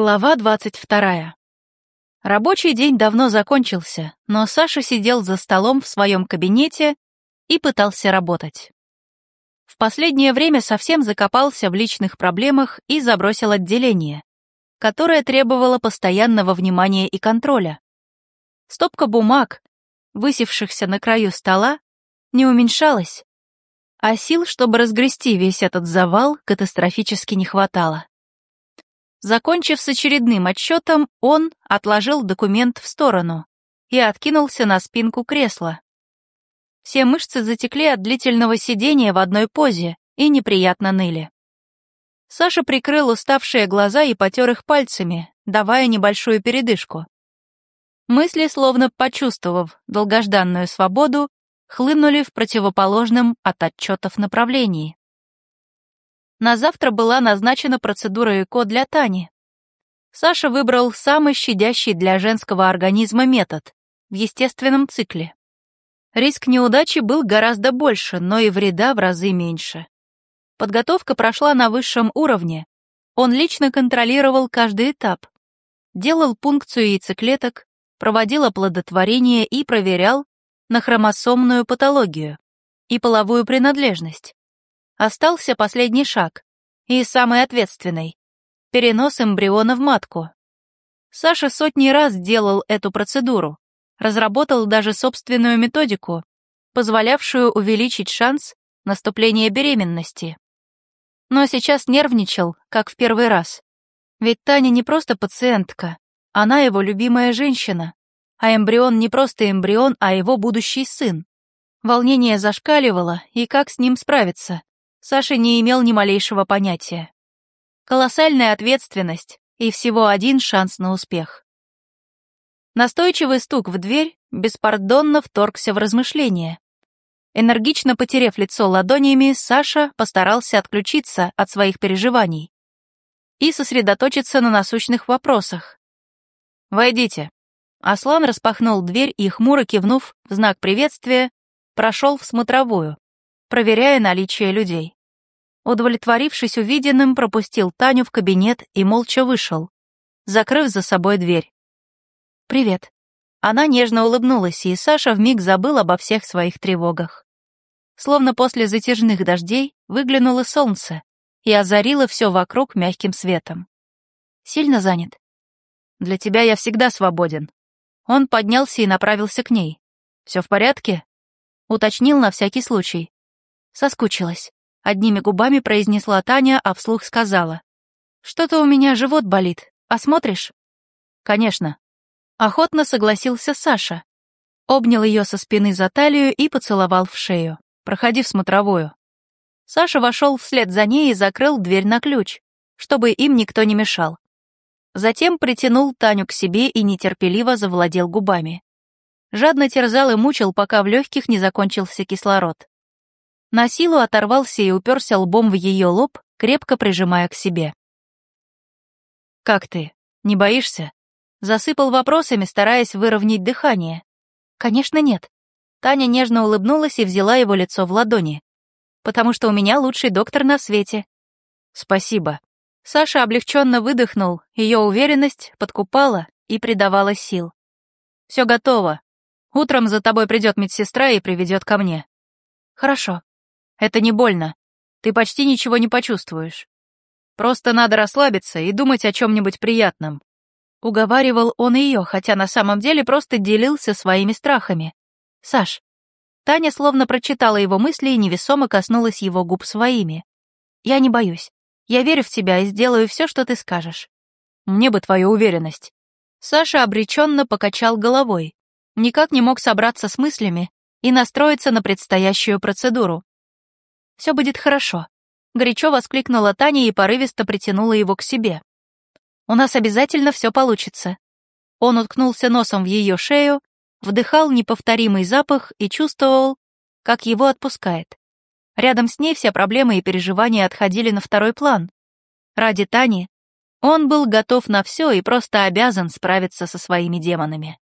Глава двадцать вторая. Рабочий день давно закончился, но Саша сидел за столом в своем кабинете и пытался работать. В последнее время совсем закопался в личных проблемах и забросил отделение, которое требовало постоянного внимания и контроля. Стопка бумаг, высевшихся на краю стола, не уменьшалась, а сил, чтобы разгрести весь этот завал, катастрофически не хватало. Закончив с очередным отчетом, он отложил документ в сторону и откинулся на спинку кресла. Все мышцы затекли от длительного сидения в одной позе и неприятно ныли. Саша прикрыл уставшие глаза и потер их пальцами, давая небольшую передышку. Мысли, словно почувствовав долгожданную свободу, хлынули в противоположном от отчетов направлении. На завтра была назначена процедура ЭКО для Тани. Саша выбрал самый щадящий для женского организма метод в естественном цикле. Риск неудачи был гораздо больше, но и вреда в разы меньше. Подготовка прошла на высшем уровне. Он лично контролировал каждый этап. Делал пункцию яйцеклеток, проводил оплодотворение и проверял на хромосомную патологию и половую принадлежность. Остался последний шаг, и самый ответственный — перенос эмбриона в матку. Саша сотни раз делал эту процедуру, разработал даже собственную методику, позволявшую увеличить шанс наступления беременности. Но сейчас нервничал, как в первый раз. Ведь Таня не просто пациентка, она его любимая женщина, а эмбрион не просто эмбрион, а его будущий сын. Волнение зашкаливало, и как с ним справиться? Саша не имел ни малейшего понятия. Колоссальная ответственность и всего один шанс на успех. Настойчивый стук в дверь беспардонно вторгся в размышления. Энергично потерев лицо ладонями, Саша постарался отключиться от своих переживаний и сосредоточиться на насущных вопросах. «Войдите». Аслан распахнул дверь и, хмуро кивнув в знак приветствия, прошел в смотровую, проверяя наличие людей. Удовлетворившись увиденным, пропустил Таню в кабинет и молча вышел, закрыв за собой дверь. «Привет». Она нежно улыбнулась, и Саша вмиг забыл обо всех своих тревогах. Словно после затяжных дождей выглянуло солнце и озарило все вокруг мягким светом. «Сильно занят?» «Для тебя я всегда свободен». Он поднялся и направился к ней. «Все в порядке?» Уточнил на всякий случай. Соскучилась. Одними губами произнесла Таня, а вслух сказала. «Что-то у меня живот болит. Осмотришь?» «Конечно». Охотно согласился Саша. Обнял ее со спины за талию и поцеловал в шею. «Проходи в смотровую». Саша вошел вслед за ней и закрыл дверь на ключ, чтобы им никто не мешал. Затем притянул Таню к себе и нетерпеливо завладел губами. Жадно терзал и мучил, пока в легких не закончился кислород. На силу оторвался и уперся лбом в ее лоб, крепко прижимая к себе. «Как ты? Не боишься?» Засыпал вопросами, стараясь выровнять дыхание. «Конечно нет». Таня нежно улыбнулась и взяла его лицо в ладони. «Потому что у меня лучший доктор на свете». «Спасибо». Саша облегченно выдохнул, ее уверенность подкупала и придавала сил. «Все готово. Утром за тобой придет медсестра и приведет ко мне». «Хорошо», это не больно. Ты почти ничего не почувствуешь. Просто надо расслабиться и думать о чем-нибудь приятном. Уговаривал он ее, хотя на самом деле просто делился своими страхами. Саш. Таня словно прочитала его мысли и невесомо коснулась его губ своими. Я не боюсь. Я верю в тебя и сделаю все, что ты скажешь. Мне бы твою уверенность. Саша обреченно покачал головой. Никак не мог собраться с мыслями и настроиться на предстоящую процедуру. Все будет хорошо», — горячо воскликнула Таня и порывисто притянула его к себе. «У нас обязательно все получится». Он уткнулся носом в ее шею, вдыхал неповторимый запах и чувствовал, как его отпускает. Рядом с ней все проблемы и переживания отходили на второй план. Ради Тани он был готов на все и просто обязан справиться со своими демонами.